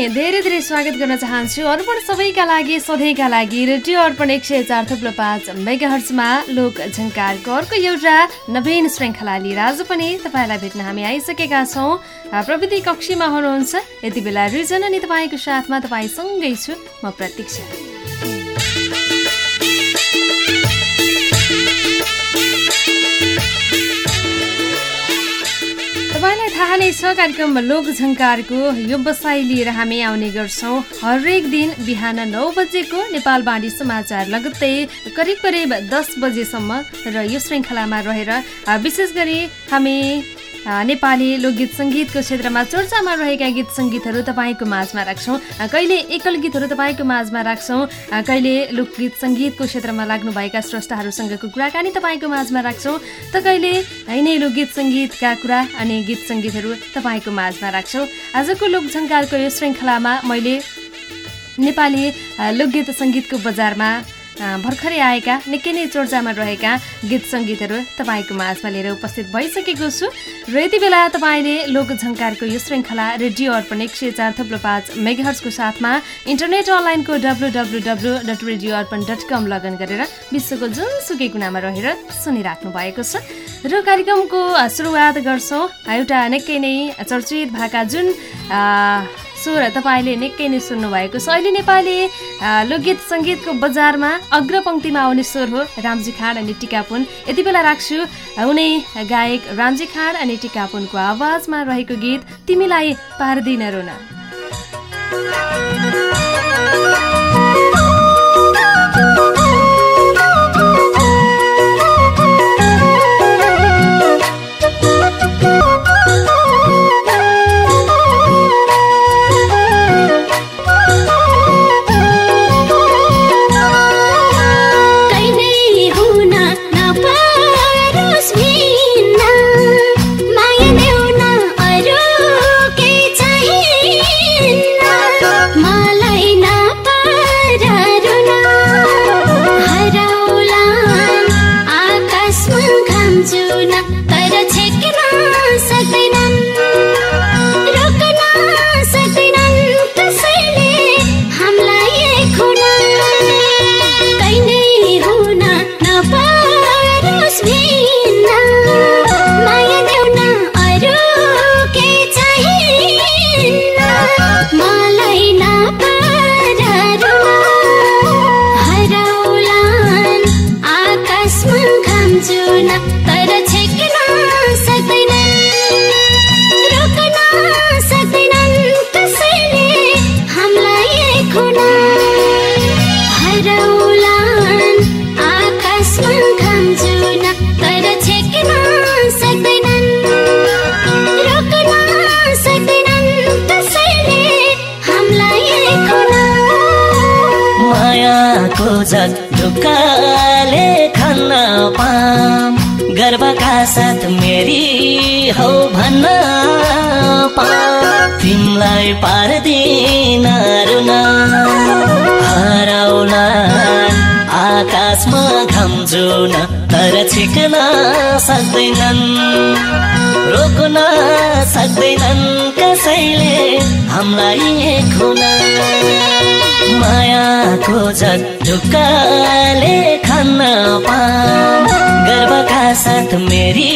धेरै धेरै स्वागत गर्न चाहन्छु। अर्पण सबैका लागि सधैँका लागि रेडियो अर्पण एक सय चार थुप्रो पाँच मेगाहर्समा लोक झङ्कारको अर्को एउटा नवीन श्रृङ्खला लिएर आज पनि तपाईँलाई भेट्न हामी आइसकेका छौँ। प्रविधि कक्षीमा हुनुहुन्छ। यति बेला रिजन अनि तपाईँको साथमा तपाईँसँगै छु। म प्रतीक्षा। थाहा नै छ कार्यक्रम लोकझङ्कारको व्यवसाय लिएर हामी आउने गर्छौँ। हरेक दिन बिहान नौ बजेको नेपाल बाणी समाचार लगत्तै करिब करिब दस बजेसम्म र यो श्रृङ्खलामा रहेर विशेष गरी हामी नेपाली लोकगीत सङ्गीतको क्षेत्रमा चर्चामा रहेका गीत सङ्गीतहरू तपाईँको माझमा राख्छौँ। कहिले एकल गीतहरू तपाईँको माझमा राख्छौँ? कहिले लोकगीत सङ्गीतको क्षेत्रमा लाग्नुभएका स्रष्टाहरूसँगको कुराकानी तपाईँको माझमा राख्छौँ। त कहिले नै लोकगीत सङ्गीतका कुरा अनि गीत सङ्गीतहरू तपाईँको माझमा राख्छौँ। आजको लोकझङ्कारको यो श्रृङ्खलामा मैले नेपाली लोकगीत सङ्गीतको बजारमा भर्खरै आएका निकै नै चर्चामा रहेका गीत सङ्गीतहरू तपाईँको माझमा लिएर उपस्थित भइसकेको छु। र यति बेला तपाईँले लोकझङ्कारको यो श्रृङ्खला रेडियो अर्पण एक सय चार थप्लो पाँच मेगाहर्सको साथमा इन्टरनेट अनलाइनको W W W dot radio Arpan dot com login गरेर विश्वको जुनसुकै कुनामा रहेर सुनिराख्नु भएको छ। र कार्यक्रमको सुरुवात गर्छौँ। एउटा निकै नै चर्चित भएका जुन स्वर तपाईँले निकै नै सुन्नुभएको छ। अहिले नेपाली लोकगीत सङ्गीतको बजारमा अग्रपङ्क्तिमा आउने स्वर हो रामजी खाँड अनि टिकापुन। यति बेला राख्छु उनै गायक रामजी खाँड अनि टिकापुनको आवाजमा रहेको गीत तिमीलाई पार्दिन रुन। गर्वका साथ मेरी हौ भन्न तिमीलाई पार्दिन रुन हराउला आकाशमा घम्जुन तर छिक्न सक्दैनन्। रोक्न सक्दैनन् कसैले हामीलाई खुन मायाको जग ढुक्काले खान्न पाम गर्वका साथ मेरी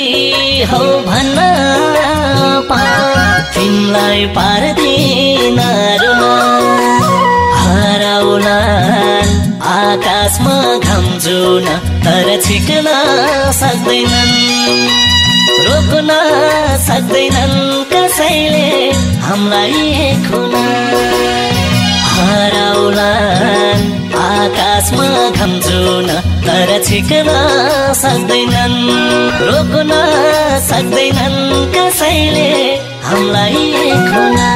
हौ भन्न पाम तिमीलाई पार्दिन हराउला आकाशमा घम्जुन तर छिक्न सक्दैनन्। रोक्न सक्दैनन् कसैले हामीलाई खुना हराउलान् आकाशमा घम्जुन तर छिक्न सक्दैनन्। रोक्न सक्दैनन् कसैले हामीलाई खुना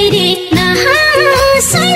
तेरे नहा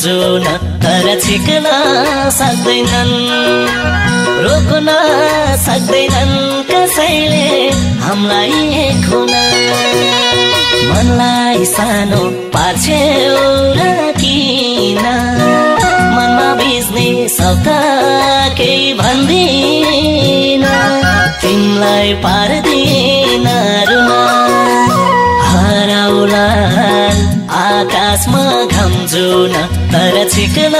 घम्जुन तर छिक्न सक्दैनन् रोक्न सक्दैनन् कसैले हामीलाई खुन मनलाई सानो पार्छ्यौ किन? मनमा बिज्ने शब्द केही भन्दिन। तिमीलाई पार्दिन छिक्न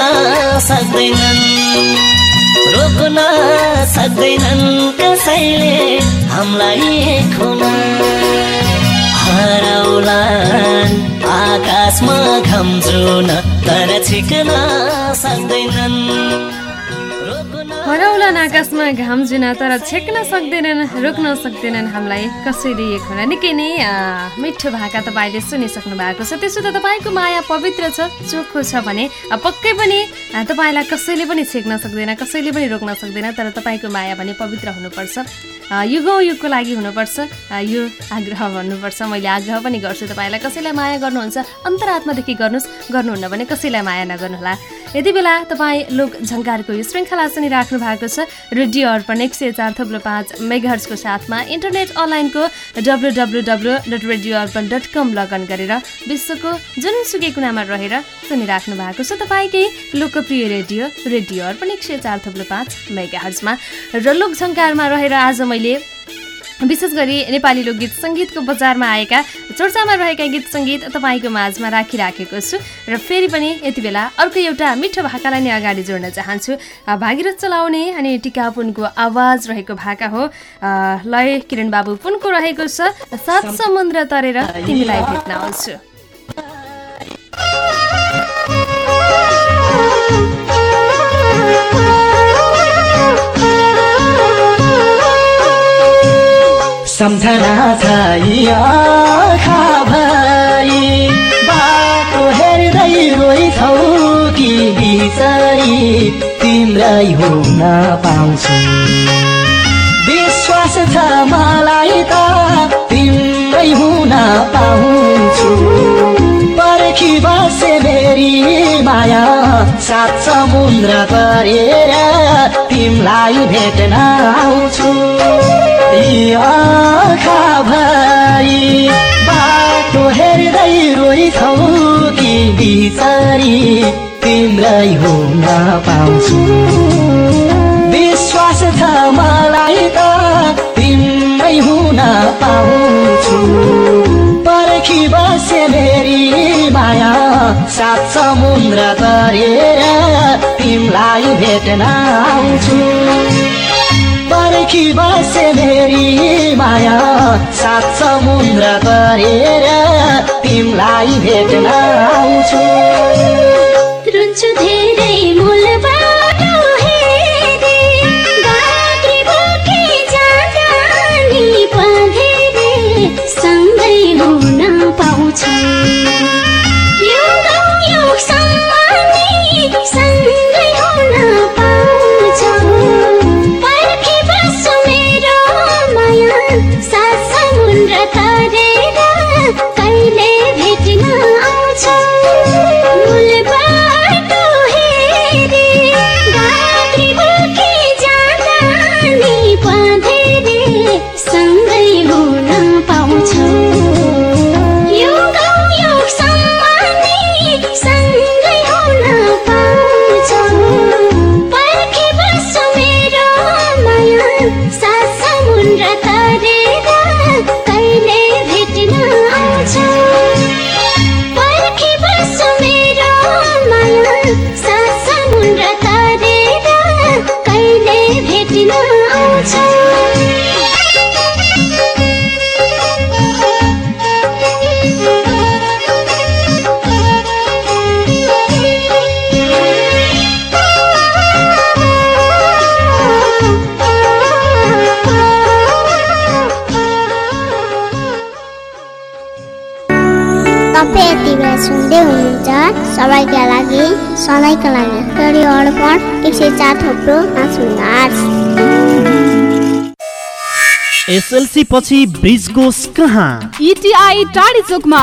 सक्दैनन्। रोक्न सक्दैनन् कसैले हामीलाई खुन। हराउलान् आकाशमा घम्जुन तर छिक्न सक्दैनन्। हराउलान् आकाशमा घाम जुन तर छेक्न सक्दैनन् रोक्न सक्दैनन् हामीलाई कसैले एक हुन निकै नै मिठो भाका तपाईँले सुनिसक्नु भएको छ। त्यसो त तपाईँको माया पवित्र छ चोखो छ भने पक्कै पनि तपाईँलाई कसैले पनि छेक्न सक्दैन कसैले पनि रोक्न सक्दैन तर तपाईँको माया भने पवित्र हुनुपर्छ। युगौँ युगको लागि हुनुपर्छ यो आग्रह भन्नुपर्छ। मैले आग्रह पनि गर्छु तपाईँलाई कसैलाई माया गर्नुहुन्छ अन्तरात्मादेखि गर्नुहोस् गर्नुहुन्न भने कसैलाई माया नगर्नुहोला। यति बेला तपाईँ लोक झङ्कारको यो श्रृङ्खला सुनिराख्नु भएको छ। रेडियो अर्पण एक सय चार थप्लो पाँच मेघर्सको साथमा इन्टरनेट अनलाइनको W W W dot radio Arpan dot com login गरेर विश्वको जुनसुकै कुनामा रहेर सुनिराख्नु भएको छ। तपाईँकै लोकप्रिय रेडियो रेडियो अर्पण एक सय चार थप्लो पाँच मेगाहर्समा र लोक झङ्कारमा रहेर आज मैले विशेष गरी नेपाली लोकगीत सङ्गीतको बजारमा आएका चर्चामा रहेका गीत सङ्गीत तपाईँको माझमा राखिराखेको छु। र फेरि पनि यति बेला अर्को एउटा मिठो भाकालाई नै अगाडि जोड्न चाहन्छु। भागीरथ चलाउने अनि टिका पुनको आवाज रहेको भाका हो। लय किरण बाबु पुनको रहेको छ? सात समुद्र तरेर तिमीलाई भेट्न आउँछु। सम्झना छ बाटो हेर्दै रोइछौ कि बिचरी तिम्रै हुन पाउँछु। विश्वास छ मलाई त तिम्रै हुन पाउँछु। पर्खी बसे मेरी माया सात समुद्र तरेर तिमीलाई भेट्न आउँछु। आँखा भई बाटो हेर्दै रोइछौ कि बिचरी तिम्रै हुन पाउँछु। विश्वास छ मलाई त तिम्रै हुन पाउँछु। पर्खी बसे मेरी माया सात समुद्र तरेर तिमीलाई भेट्न आउँछु। पर्खी बसे मेरी माया। सात समुद्र तरेर तिमीलाई भेट्न आउँछु। तपाईँ यति बेला सुन्दै हुनुहुन्छ। सबैका लागि सधैँका लागि रेडियो अर्पण एक सय चार थोप्रो पाँच एसएलसी पछि ब्रिजकोस कहाँ? इटिआई टाढी चोकमा।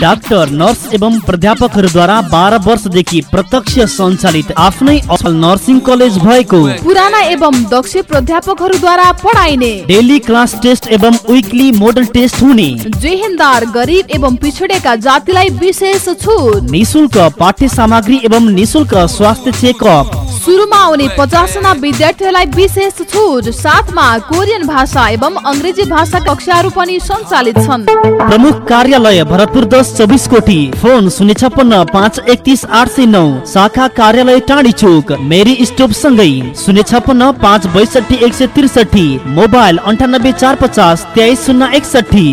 डाक्टर नर्स एवं प्राध्यापकहरूद्वारा बाह्र वर्षदेखि प्रत्यक्ष सञ्चालित आफ्नै असल नर्सिङ कलेज भएको। पुराना एवं दक्ष प्राध्यापकहरूद्वारा पढाइने। डेली क्लास टेस्ट एवं विकली मोडल टेस्ट हुने। जेहेन्दार गरिब एवं पिछडेका जातिलाई विशेष छुट। निशुल्क पाठ्य सामग्री एवं निशुल्क स्वास्थ्य चेकअप सुरुमा आउने पचासजना विद्यार्थीहरूलाई विशेष छुट साथमा कोरियन भाषा एवं अङ्ग्रेजी भाषा कक्षाहरू पनि सञ्चालित छन्। प्रमुख कार्यालय भरतपुर दस चौबिस कोटी फोन शून्य छप्पन्न पाँच एकतिस आठ सय नौ शाखा कार्यालय टाढी चोक मेरी स्टोप सँगै शून्य छप्पन्न पाँच बैसठी एक सय त्रिसठी मोबाइल अन्ठानब्बे चार पचास तेइस शून्य एकसठी।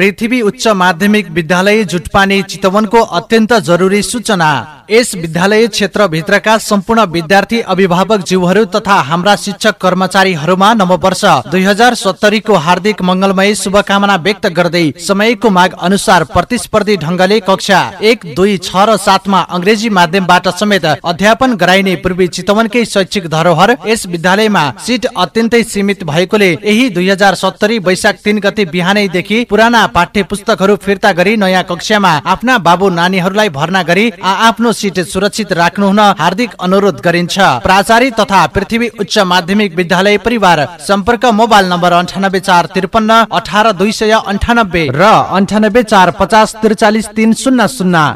पृथ्वी उच्च माध्यमिक विद्यालय जुटपानी चितवनको अत्यन्त जरुरी सूचना। यस विद्यालय क्षेत्रभित्रका सम्पूर्ण विद्यार्थी अभिभावक जीवहरू तथा हाम्रा शिक्षक कर्मचारीहरूमा नववर्ष दुई हजार सत्तरीको हार्दिक मङ्गलमय शुभकामना व्यक्त गर्दै समयको माग अनुसार प्रतिस्पर्धी ढङ्गले कक्षा एक दुई छ र सातमा अङ्ग्रेजी माध्यमबाट समेत अध्यापन गराइने पूर्वी चितवनकै शैक्षिक धरोहर यस विद्यालयमा सिट अत्यन्तै सीमित भएकोले यही दुई हजार सत्तरी वैशाख तिन गते बिहानैदेखि पुराना पाठ्य पुस्तकहरू फिर्ता गरी नयाँ कक्षामा आफ्ना बाबु नानीहरूलाई भर्ना गरी आफ्नो सिट सुरक्षित राख्नु हुन हार्दिक अनुरोध गरिन्छ। प्राचार्य तथा पृथ्वी उच्च माध्यमिक विद्यालय परिवार सम्पर्क मोबाइल नम्बर अन्ठानब्बे चार त्रिपन्न अठार दुई सय अन्ठानब्बे र अन्ठानब्बे चार पचास त्रिचालिस तिन शून्य शून्य।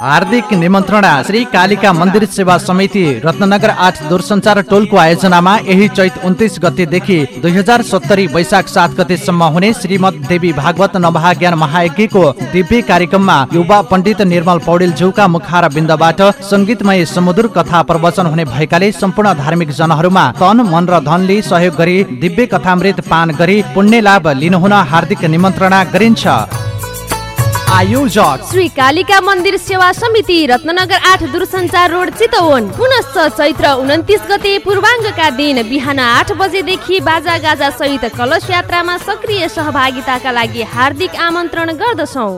हार्दिक निमन्त्रणा श्री कालिका मन्दिर सेवा समिति रत्नगर आठ दूरसञ्चार टोलको आयोजनामा यही चैत उन्तिस गतेदेखि दुई हजार सत्तरी वैशाख सात गतेसम्म हुने श्रीमद देवी भागवत नवहाज्ञान महायज्ञको दिव्य कार्यक्रममा युवा पण्डित निर्मल पौडेल ज्यूका मुखार बिन्दबाट सङ्गीतमय समुद्र कथा प्रवचन हुने भएकाले सम्पूर्ण धार्मिक जनहरूमा तन मन र धनले सहयोग गरी दिव्य कथामृत पान गरी पुण्य लाभ लिनुहुन हार्दिक निमन्त्रणा गरिन्छ। आयोजक श्री कालिका मन्दिर सेवा समिति रत्नगर आठ दूरसञ्चार रोड चितवन। पुनश्च चैत्र उन्तिस गते पूर्वाङ्गका दिन बिहान आठ बजेदेखि बाजा गाजा सहित कलश यात्रामा सक्रिय सहभागिताका लागि हार्दिक आमन्त्रण गर्दछौ।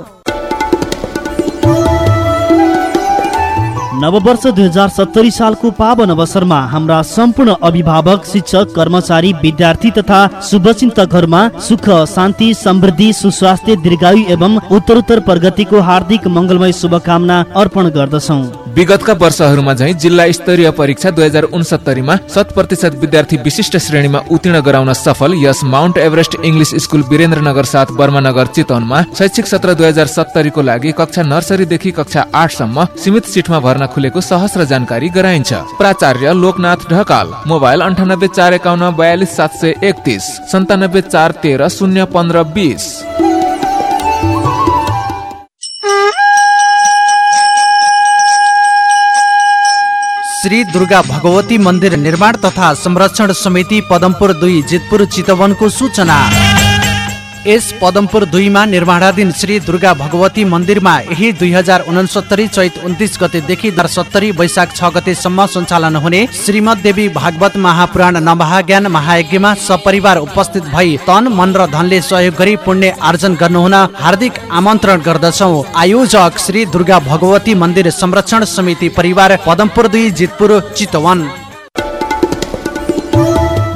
नववर्ष दुई हजार सत्तरी सालको पावन अवसरमा हाम्रा सम्पूर्ण अभिभावक शिक्षक कर्मचारी विद्यार्थी तथा शुभचिन्तकहरूमा सुख शान्ति समृद्धि सुस्वास्थ्य दीर्घायु एवं उत्तरोत्तर प्रगतिको हार्दिक मङ्गलमय शुभकामना अर्पण गर्दछौ। विगतका वर्षहरूमा झैँ जिल्ला स्तरीय परीक्षा दुई हजार उनसत्तरीमा शत प्रतिशत विद्यार्थी विशिष्ट श्रेणीमा उत्तीर्ण गराउन सफल। यस Mount Everest English school Birendranagar साथ बर्मानगर चितवनमा शैक्षिक सत्र दुई हजार सत्तरीको लागि कक्षा नर्सरीदेखि कक्षा आठसम्म सीमित सिटमा भर्ना खुलेको सहस्र जानकारी गराइन्छ। प्राचार्य लोकनाथ ढकाल मोबाइल अन्ठानब्बे चार एकाउन्न बयालिस सात सय एकतिस सन्तानब्बे चार तेह्र शून्य पन्ध्र बिस। श्री दुर्गा भगवती मन्दिर निर्माण तथा संरक्षण समिति पदमपुर दुई जितपुर चितवनको सूचना। यस पदमपुर दुईमा निर्माणाधीन श्री दुर्गा भगवती मन्दिरमा यही दुई हजार उनसत्तरी चैत उन्तिस गतेदेखि सत्तरी वैशाख छ गतेसम्म सञ्चालन हुने श्रीमद देवी भागवत महापुराण नमहाज्ञान महायज्ञमा सपरिवार उपस्थित भई तन मन र धनले सहयोग गरी पुण्य आर्जन गर्नुहुन हार्दिक आमन्त्रण गर्दछौ। आयोजक श्री दुर्गा भगवती मन्दिर संरक्षण समिति परिवार पदमपुर दुई जितपुर चितवन।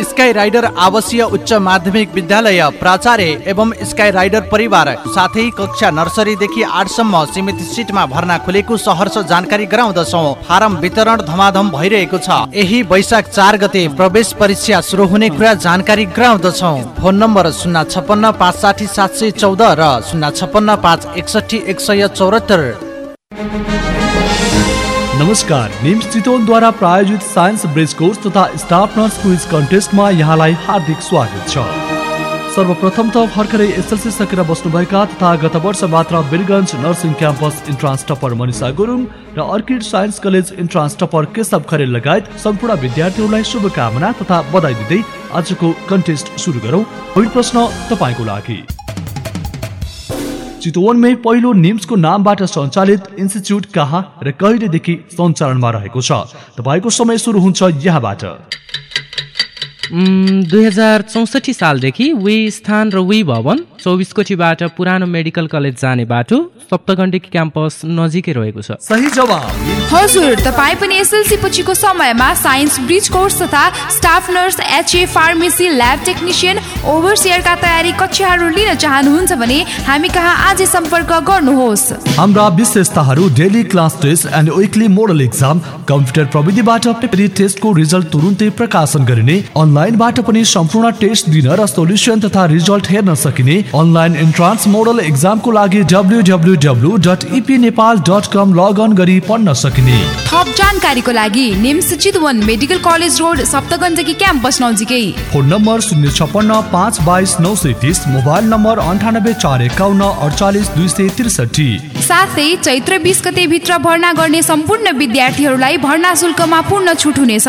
स्काई राइडर आवासीय उच्च माध्यमिक विद्यालय प्राचार्य एवं स्काई राइडर परिवार साथै कक्षा नर्सरीदेखि आठसम्म सीमित सिटमा भर्ना खुलेको सहर्ष जानकारी गराउँदछौ। फारम वितरण धमाधम भइरहेको छ। यही वैशाख चार गते प्रवेश परीक्षा सुरु हुने कुरा जानकारी गराउँदछौ। फोन नम्बर शून्य छपन्न पाँच साठी सात सय चौध र शून्य छपन्न पाँच एकसठी एक सय चौरात्तर नमस्कार। निम्स चितवनद्वारा प्रायोजित साइन्स ब्रिज कोर्स तथा स्टाफ नर्स क्विज कन्टेस्टमा यहाँलाई हार्दिक स्वागत छ। सर्वप्रथम त भर्खरै एसएलसी सकेर बस्नुभएका तथा गत वर्ष मात्र Birgunj nursing campus entrance topper Manisha Gurung र orchid science college entrance topper Keshav Kharel लगायत सम्पूर्ण विद्यार्थीहरूलाई शुभकामना तथा बधाई दिँदै आजको कन्टेस्ट सुरु गरौँ। प्रश्न तपाईँको लागि। चितवनमै पहिलो निम्सको नामबाट सञ्चालित इन्स्टिच्युट कहाँ र कहिलेदेखि सञ्चालनमा रहेको छ? तपाईँको समय सुरु हुन्छ यहाँबाट। दुई हजार चौसठी सालदेखि वी स्थान र वी भवन चौबिस कोठीबाट पुरानो मेडिकल कलेज जाने बाटो सप्तगण्डिकी क्याम्पस नजिकै रहेको छ। सही जवाब। हजुर तपाईँ पनि एसएलसी पछिको समयमा साइन्स ब्रिज कोर्स तथा staff nurse HA pharmacy lab technician ओभरसियरका तयारी कक्षाहरू लिन चाहनुहुन्छ भने हामी कहाँ आजै सम्पर्क गर्नुहोस्। हाम्रा विशेषताहरू daily class test and weekly model exam computer प्रविधिबाट टेस्टको रिजल्ट तुरुन्तै प्रकाशन गरिने अनलाइनबाट पनि सम्पूर्ण टेस्ट दिन र सोल्युसन तथा रिजल्ट हेर्न सकिने अनलाइन इन्ट्रान्स मोडल इक्जामको लागि कम लगअन गरी पढ्न सकिने। थप जानकारीको लागि NIMS Chitwan medical college road सप्तगञ्जकी campus नजिकै। फोन नम्बर शून्य छप्पन्न पाँच बाइस नौ सय तिस मोबाइल नम्बर अन्ठानब्बे चार एकाउन्न अडचालिस दुई सय त्रिसठी। साथै चैत्र बिस गते भित्र भर्ना गर्ने सम्पूर्ण विद्यार्थीहरूलाई भर्ना शुल्कमा पूर्ण छुट हुनेछ।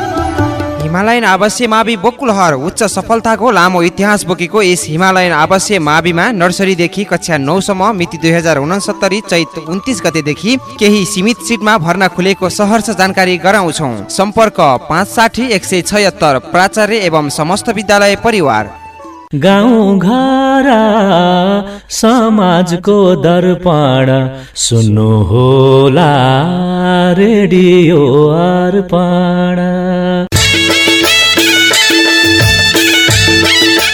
हिमालयन आवासीय मावि बकुलहर उच्च सफलताको लामो इतिहास बोकेको यस हिमालयन आवासीय माविमा नर्सरीदेखि कक्षा नौसम्म मिति दुई हजार उनसत्तरी चैत उन्तिस गतेदेखि केही सीमित सिटमा भर्ना खुलेको सहर्ष जानकारी गराउँछौ। सम्पर्क पाँच साठी एक सय छयत्तर प्राचार्य एवं समस्त विद्यालय परिवार। गाउँ घर समाजको दर्पण सुन्नु होला रेडियो अर्पण।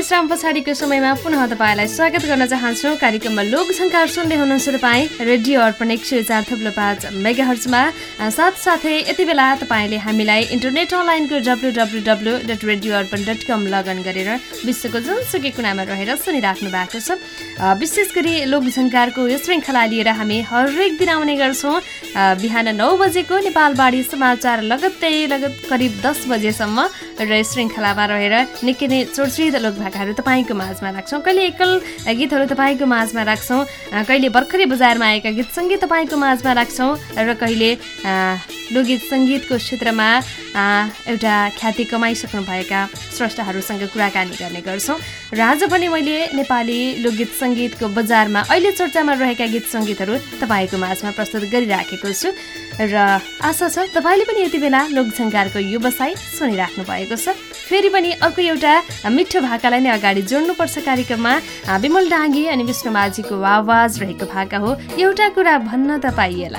विश्राम पछाडिको समयमा पुनः तपाईँलाई स्वागत गर्न चाहन्छौँ। कार्यक्रममा लोकसङ्कार सुन्दै हुनुहुन्छ तपाईँ। रेडियो अर्पण एक सय चार थप्लो पाँच मेगा हर्चमा साथसाथै यति बेला तपाईँले हामीलाई इन्टरनेट अनलाइनको W W W dot radio Arpan dot com login गरेर विश्वको जुनसुकै कुनामा रहेर सुनिराख्नु भएको छ। विशेष गरी लोकसङ्कारको यो श्रृङ्खला लिएर हामी हरेक दिन आउने गर्छौँ। बिहान नौ बजेको नेपालबाडी समाचार लगत्तै लगत करिब दस बजेसम्म र श्रृङ्खलामा रहेर निकै नै चोर्चित लोकभाकाहरू तपाईँको माझमा राख्छौँ। कहिले एकल गीतहरू तपाईँको माझमा राख्छौँ। कहिले भर्खरै बजारमा आएका गीत सङ्गीत तपाईँको माझमा राख्छौँ र कहिले लोकगीत सङ्गीतको क्षेत्रमा एउटा ख्याति कमाइसक्नुभएका स्रष्टाहरूसँग कुराकानी गर्ने गर्छौँ। र आज पनि मैले नेपाली लोकगीत सङ्गीतको बजारमा अहिले चर्चामा रहेका गीत सङ्गीतहरू तपाईँको माझमा प्रस्तुत गरिराखेको छु। र आशा छ तपाईँले पनि यति बेला लोकसङ्कारको व्यवसाय सुनिराख्नु भएको छ। फेरि पनि अर्को एउटा मिठो भाकालाई नै अगाडि जोड्नुपर्छ कार्यक्रममा। विमल डाँगी अनि विष्णु माझीको आवाज रहेको भाका हो। एउटा कुरा भन्न त पाइएला।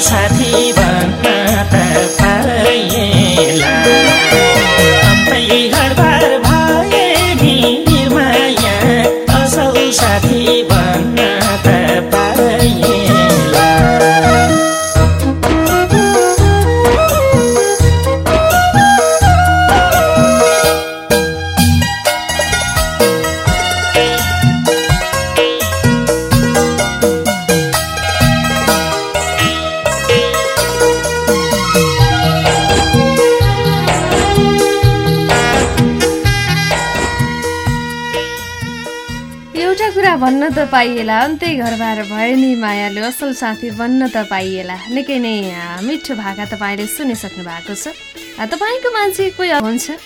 असल साथी भन्न पाइएला। अन्तै घरबार भए नि मायालु असल साथी बन्न त पाइएला। निकै नै मिठो भाका तपाईँले सुनिसक्नु भएको छ। तपाईँको मान्छे कोही हुन्छ?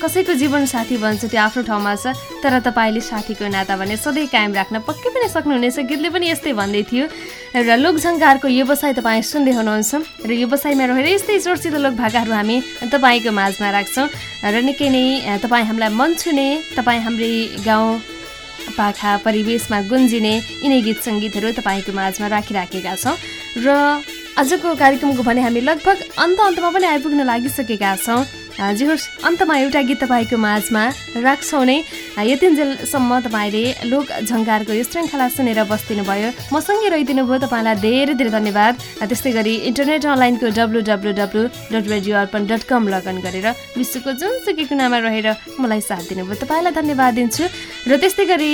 कसैको जीवन साथी बन्छ त्यो आफ्नो ठाउँमा छ तर तपाईँले साथीको नाता भने सधैँ कायम राख्न पक्कै पनि सक्नुहुनेछ। गीतले पनि यस्तै भन्दै थियो। एउटा लोकझङ्कारको व्यवसाय तपाईँ सुन्दै हुनुहुन्छ। र व्यवसायमा रहेर यस्तै चर्चित लोक भाकाहरू हामी तपाईँको माझमा राख्छौँ। र निकै नै तपाईँ हामीलाई मन छुने तपाईँ हाम्रै गाउँ पाखा परिवेशमा गुन्जिने यिनै गीत सङ्गीतहरू तपाईँको माझमा राखिराखेका छौँ। र आजको कार्यक्रमको भने हामी लगभग अन्त अन्तमा पनि आइपुग्न लागिसकेका छौँ। जे होस् अन्तमा एउटा गीत तपाईँको माझमा राख्छौँ नै। यतिन्जेलसम्म तपाईँले लोक झङ्कारको यो श्रृङ्खला सुनेर बस्दिनु भयो मसँगै रहिदिनु भयो तपाईँलाई धेरै धेरै धन्यवाद। त्यस्तै गरी इन्टरनेट अनलाइनको W W W dot radio Arpan dot com login गरेर विश्वको जुनसुकै कुनामा रहेर मलाई साथ दिनुभयो। तपाईँलाई धन्यवाद दिन्छु। र त्यस्तै गरी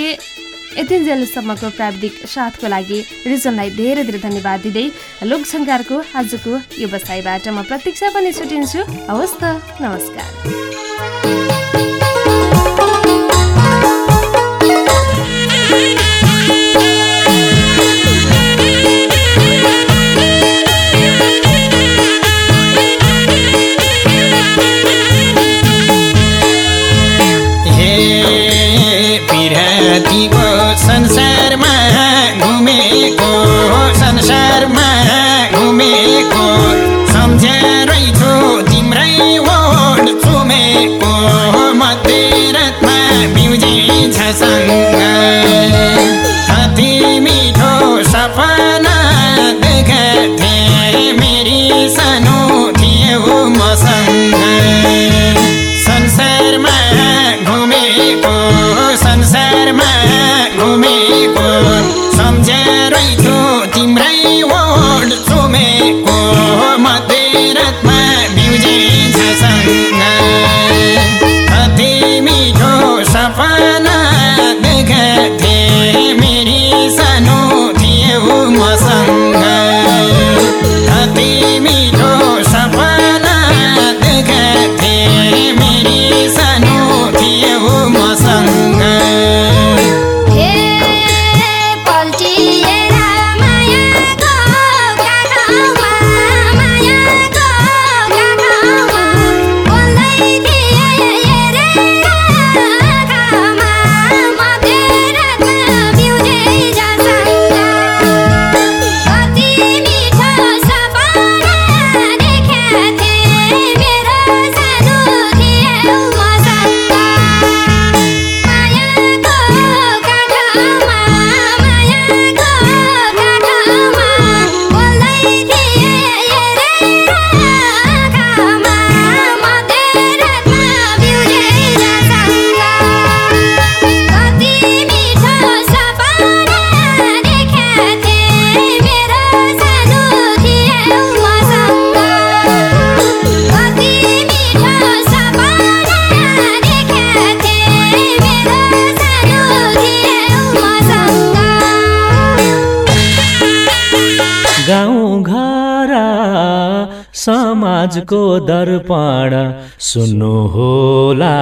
यतिन्जेलसम्मको प्राविधिक साथको लागि रिजनलाई धेरै धेरै धन्यवाद दिँदै लोकसङ्कारको आजको व्यवसायबाट म प्रतीक्षा पनि छुटिन्छु। हवस् त नमस्कार। संसारमा समाजको दर्पण सुन्नुहोला